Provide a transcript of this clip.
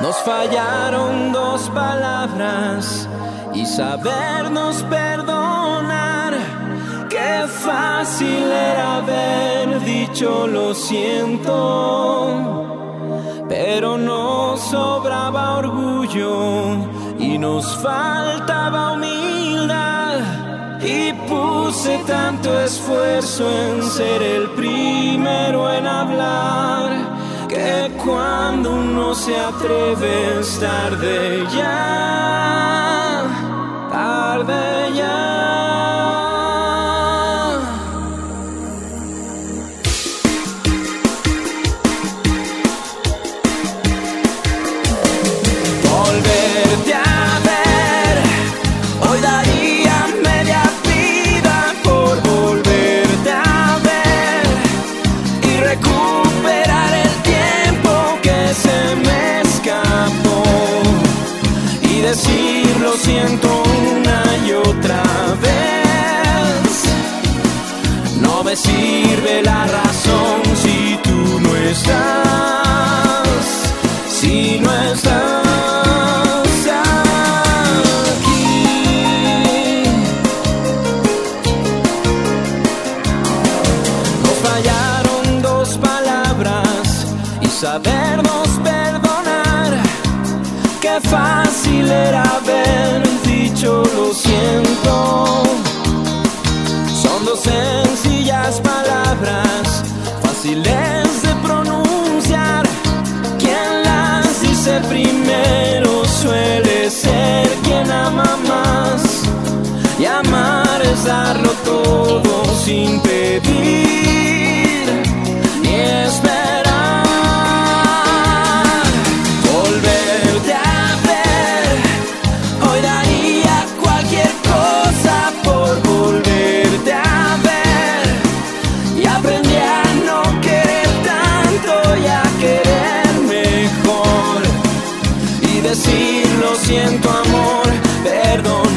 Nos fallaron dos palabras y sabernos perdonar. Qué fácil era haber dicho lo siento, pero nos sobraba orgullo y nos faltaba humildad. Y puse tanto esfuerzo en ser el primero se atreve es tarde ya, sirve la razón si tú no estás, si no estás aquí. Nos fallaron dos palabras y sabernos perdonar. Qué fácil era haber dicho lo siento. Son dos primero suele ser quien ama más. Y amar es darlo todo sin pedir. decir lo siento amor, perdón.